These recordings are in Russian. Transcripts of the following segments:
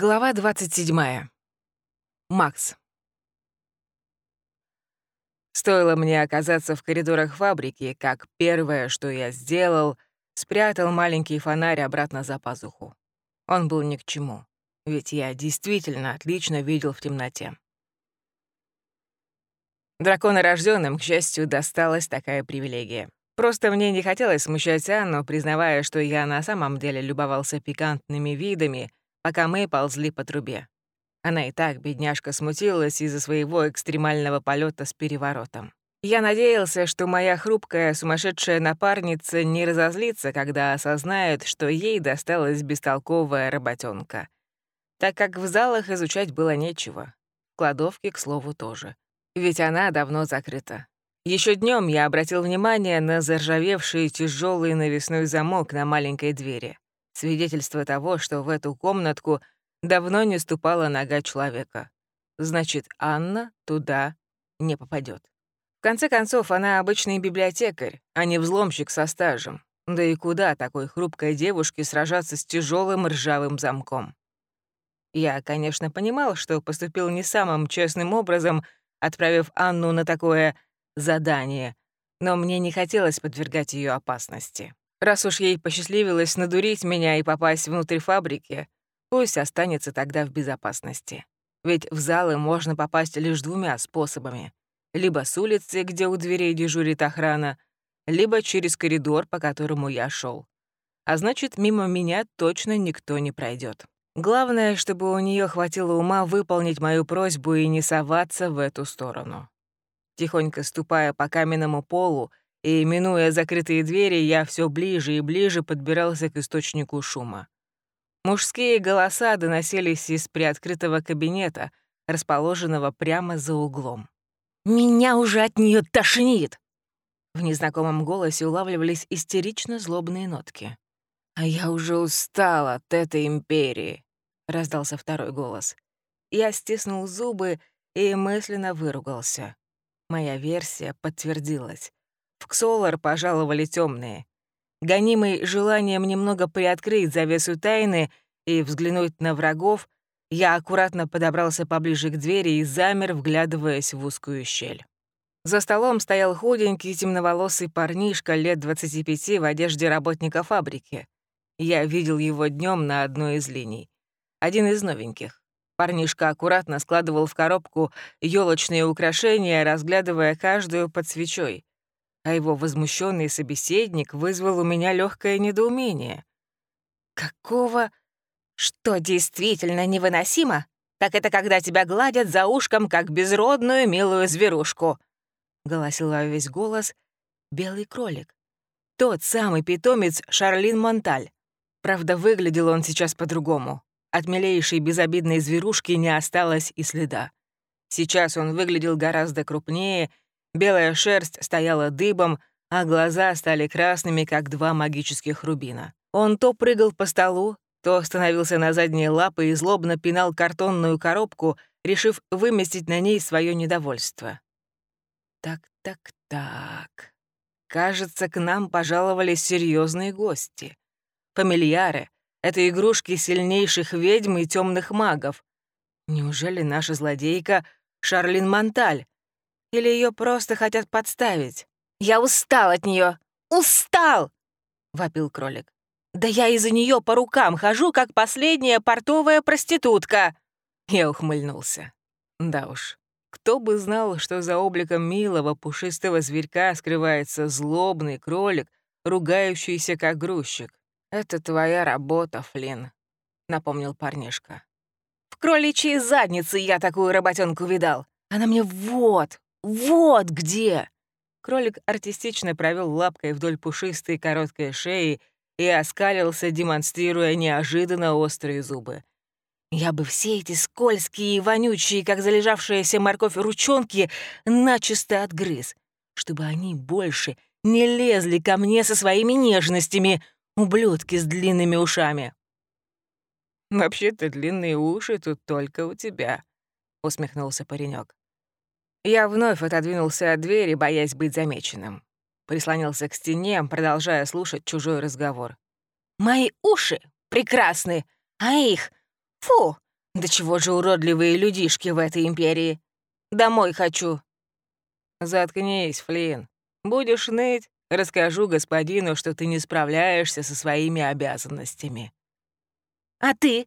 Глава 27. Макс. Стоило мне оказаться в коридорах фабрики, как первое, что я сделал, спрятал маленький фонарь обратно за пазуху. Он был ни к чему, ведь я действительно отлично видел в темноте. Драконорождённым, к счастью, досталась такая привилегия. Просто мне не хотелось смущать Анну, признавая, что я на самом деле любовался пикантными видами — пока мы ползли по трубе. Она и так, бедняжка, смутилась из-за своего экстремального полета с переворотом. Я надеялся, что моя хрупкая, сумасшедшая напарница не разозлится, когда осознает, что ей досталась бестолковая работенка. Так как в залах изучать было нечего. В кладовке, к слову, тоже. Ведь она давно закрыта. Еще днем я обратил внимание на заржавевший тяжелый навесной замок на маленькой двери свидетельство того, что в эту комнатку давно не ступала нога человека. Значит, Анна туда не попадет. В конце концов, она обычный библиотекарь, а не взломщик со стажем. Да и куда такой хрупкой девушке сражаться с тяжелым ржавым замком? Я, конечно, понимал, что поступил не самым честным образом, отправив Анну на такое задание, но мне не хотелось подвергать ее опасности. Раз уж ей посчастливилось надурить меня и попасть внутрь фабрики, пусть останется тогда в безопасности. Ведь в залы можно попасть лишь двумя способами. Либо с улицы, где у дверей дежурит охрана, либо через коридор, по которому я шел. А значит, мимо меня точно никто не пройдет. Главное, чтобы у нее хватило ума выполнить мою просьбу и не соваться в эту сторону. Тихонько ступая по каменному полу, и, минуя закрытые двери, я все ближе и ближе подбирался к источнику шума. Мужские голоса доносились из приоткрытого кабинета, расположенного прямо за углом. «Меня уже от нее тошнит!» В незнакомом голосе улавливались истерично злобные нотки. «А я уже устал от этой империи», — раздался второй голос. Я стиснул зубы и мысленно выругался. Моя версия подтвердилась. В Ксолар пожаловали темные. Гонимый желанием немного приоткрыть завесу тайны и взглянуть на врагов, я аккуратно подобрался поближе к двери и замер, вглядываясь в узкую щель. За столом стоял худенький темноволосый парнишка лет 25 в одежде работника фабрики. Я видел его днем на одной из линий. Один из новеньких. Парнишка аккуратно складывал в коробку елочные украшения, разглядывая каждую под свечой а его возмущенный собеседник вызвал у меня легкое недоумение. «Какого? Что действительно невыносимо? Так это когда тебя гладят за ушком, как безродную милую зверушку», — голосил во весь голос белый кролик. Тот самый питомец Шарлин Монталь. Правда, выглядел он сейчас по-другому. От милейшей безобидной зверушки не осталось и следа. Сейчас он выглядел гораздо крупнее Белая шерсть стояла дыбом, а глаза стали красными, как два магических рубина. Он то прыгал по столу, то становился на задние лапы и злобно пинал картонную коробку, решив выместить на ней свое недовольство. Так-так-так. Кажется, к нам пожаловали серьезные гости. Фамильяры — это игрушки сильнейших ведьм и темных магов. Неужели наша злодейка — Шарлин Монталь? Или ее просто хотят подставить? Я устал от нее, Устал!» — вопил кролик. «Да я из-за нее по рукам хожу, как последняя портовая проститутка!» Я ухмыльнулся. Да уж, кто бы знал, что за обликом милого пушистого зверька скрывается злобный кролик, ругающийся как грузчик. «Это твоя работа, Флинн», — напомнил парнишка. «В кроличьей заднице я такую работенку видал. Она мне вот, вот где!» Кролик артистично провел лапкой вдоль пушистой короткой шеи и оскалился, демонстрируя неожиданно острые зубы. «Я бы все эти скользкие и вонючие, как залежавшаяся морковь ручонки, начисто отгрыз, чтобы они больше не лезли ко мне со своими нежностями, ублюдки с длинными ушами». «Вообще-то длинные уши тут только у тебя», — усмехнулся паренек. Я вновь отодвинулся от двери, боясь быть замеченным. Прислонился к стене, продолжая слушать чужой разговор. «Мои уши прекрасны, а их... Фу, Да чего же уродливые людишки в этой империи? Домой хочу. Заткнись, Флинн. Будешь ныть, расскажу господину, что ты не справляешься со своими обязанностями. А ты?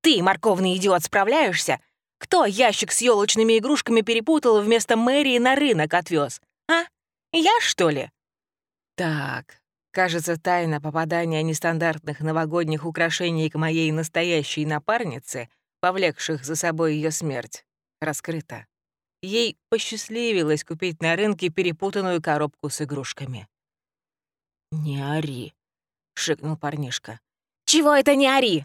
Ты, морковный идиот, справляешься? Кто ящик с елочными игрушками перепутал вместо мэрии на рынок отвез? А? Я, что ли? Так, кажется, тайна попадания нестандартных новогодних украшений к моей настоящей напарнице — повлекших за собой ее смерть, раскрыта. Ей посчастливилось купить на рынке перепутанную коробку с игрушками. «Не ори», — шикнул парнишка. «Чего это не ори?»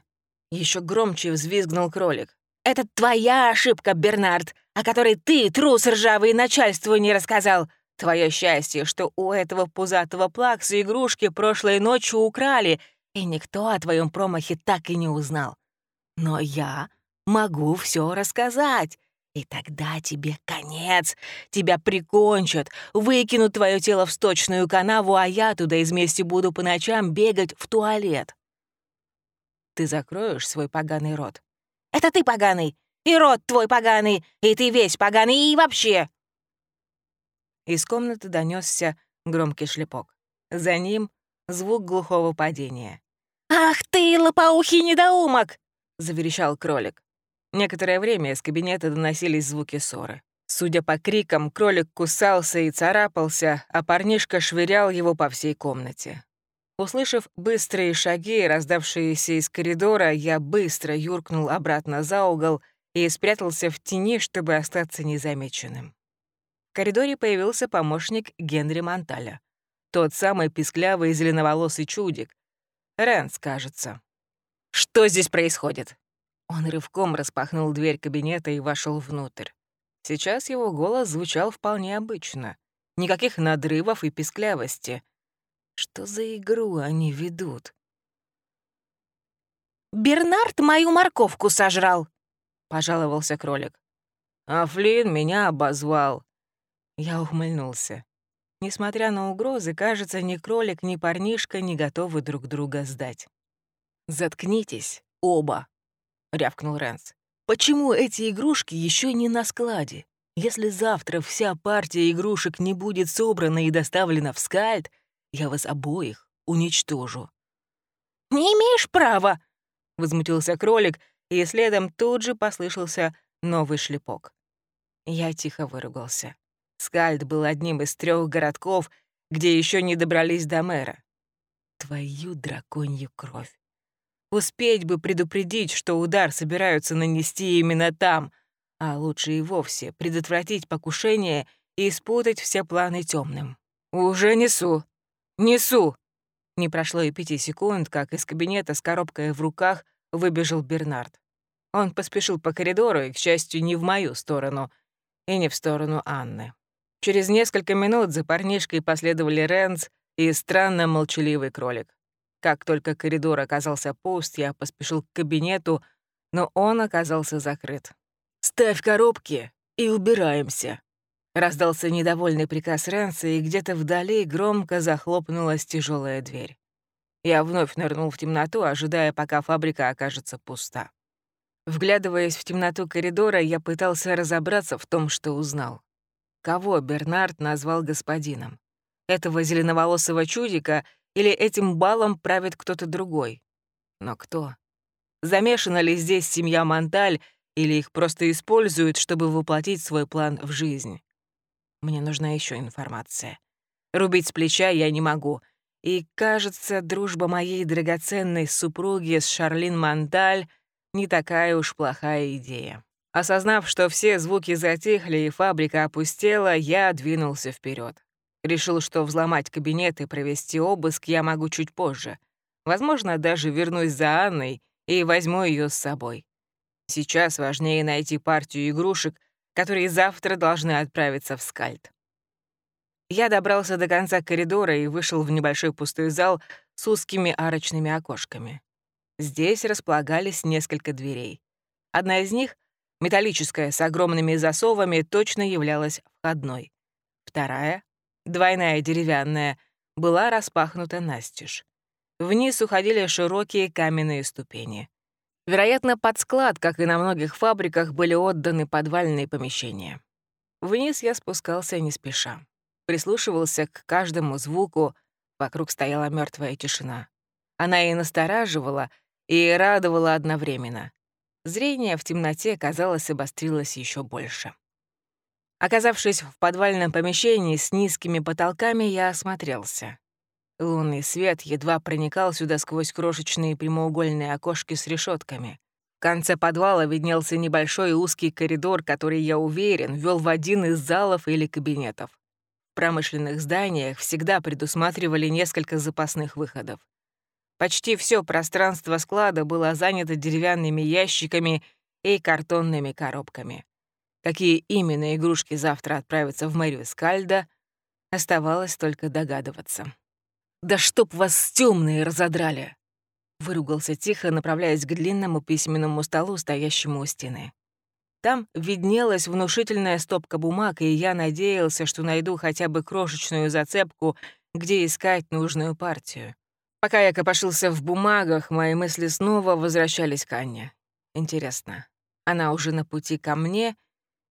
Еще громче взвизгнул кролик. «Это твоя ошибка, Бернард, о которой ты, трус ржавый, начальству не рассказал. Твое счастье, что у этого пузатого плакса игрушки прошлой ночью украли, и никто о твоем промахе так и не узнал. Но я могу все рассказать. И тогда тебе конец. Тебя прикончат, выкинут твое тело в сточную канаву, а я туда из мести буду по ночам бегать в туалет. Ты закроешь свой поганый рот? Это ты поганый, и рот твой поганый, и ты весь поганый, и вообще. Из комнаты донесся громкий шлепок. За ним звук глухого падения. «Ах ты, лопоухий недоумок!» — заверещал кролик. Некоторое время из кабинета доносились звуки ссоры. Судя по крикам, кролик кусался и царапался, а парнишка швырял его по всей комнате. Услышав быстрые шаги, раздавшиеся из коридора, я быстро юркнул обратно за угол и спрятался в тени, чтобы остаться незамеченным. В коридоре появился помощник Генри Монталя. Тот самый писклявый зеленоволосый чудик. Рэнс, кажется. «Что здесь происходит?» Он рывком распахнул дверь кабинета и вошел внутрь. Сейчас его голос звучал вполне обычно. Никаких надрывов и писклявости. Что за игру они ведут? «Бернард мою морковку сожрал», — пожаловался кролик. «А Флинн меня обозвал». Я ухмыльнулся. Несмотря на угрозы, кажется, ни кролик, ни парнишка не готовы друг друга сдать. «Заткнитесь, оба», — рявкнул Рэнс. «Почему эти игрушки еще не на складе? Если завтра вся партия игрушек не будет собрана и доставлена в скальд, я вас обоих уничтожу». «Не имеешь права!» — возмутился кролик, и следом тут же послышался новый шлепок. Я тихо выругался. Скальд был одним из трех городков, где еще не добрались до мэра. Твою драконью кровь. Успеть бы предупредить, что удар собираются нанести именно там, а лучше и вовсе предотвратить покушение и спутать все планы темным. «Уже несу! Несу!» Не прошло и пяти секунд, как из кабинета с коробкой в руках выбежал Бернард. Он поспешил по коридору и, к счастью, не в мою сторону, и не в сторону Анны. Через несколько минут за парнишкой последовали Рэнс и странно молчаливый кролик. Как только коридор оказался пуст, я поспешил к кабинету, но он оказался закрыт. «Ставь коробки и убираемся», — раздался недовольный приказ Рэнса, и где-то вдали громко захлопнулась тяжелая дверь. Я вновь нырнул в темноту, ожидая, пока фабрика окажется пуста. Вглядываясь в темноту коридора, я пытался разобраться в том, что узнал. Кого Бернард назвал господином? Этого зеленоволосого чудика или этим балом правит кто-то другой? Но кто? Замешана ли здесь семья Монталь, или их просто используют, чтобы воплотить свой план в жизнь? Мне нужна еще информация. Рубить с плеча я не могу. И, кажется, дружба моей драгоценной супруги с Шарлин Монталь не такая уж плохая идея. Осознав, что все звуки затихли и фабрика опустела, я двинулся вперед. Решил, что взломать кабинет и провести обыск я могу чуть позже. Возможно, даже вернусь за Анной и возьму ее с собой. Сейчас важнее найти партию игрушек, которые завтра должны отправиться в скальд. Я добрался до конца коридора и вышел в небольшой пустой зал с узкими арочными окошками. Здесь располагались несколько дверей. Одна из них, металлическая, с огромными засовами, точно являлась входной. Вторая двойная деревянная, была распахнута настежь. Вниз уходили широкие каменные ступени. Вероятно, под склад, как и на многих фабриках, были отданы подвальные помещения. Вниз я спускался не спеша. Прислушивался к каждому звуку, вокруг стояла мертвая тишина. Она и настораживала, и радовала одновременно. Зрение в темноте, казалось, обострилось еще больше. Оказавшись в подвальном помещении с низкими потолками, я осмотрелся. Лунный свет едва проникал сюда сквозь крошечные прямоугольные окошки с решетками. В конце подвала виднелся небольшой узкий коридор, который, я уверен, вел в один из залов или кабинетов. В промышленных зданиях всегда предусматривали несколько запасных выходов. Почти все пространство склада было занято деревянными ящиками и картонными коробками. Какие именно игрушки завтра отправятся в мэрию Скальда, оставалось только догадываться. «Да чтоб вас темные разодрали!» Выругался тихо, направляясь к длинному письменному столу, стоящему у стены. Там виднелась внушительная стопка бумаг, и я надеялся, что найду хотя бы крошечную зацепку, где искать нужную партию. Пока я копошился в бумагах, мои мысли снова возвращались к Анне. Интересно, она уже на пути ко мне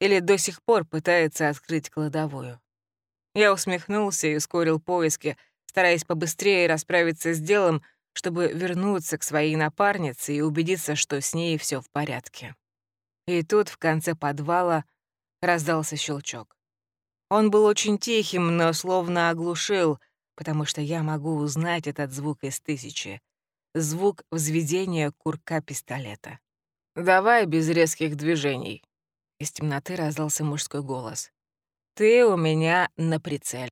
или до сих пор пытается открыть кладовую? Я усмехнулся и ускорил поиски, стараясь побыстрее расправиться с делом, чтобы вернуться к своей напарнице и убедиться, что с ней все в порядке. И тут в конце подвала раздался щелчок. Он был очень тихим, но словно оглушил, потому что я могу узнать этот звук из тысячи. Звук взведения курка пистолета. «Давай без резких движений». Из темноты раздался мужской голос. «Ты у меня на прицеле».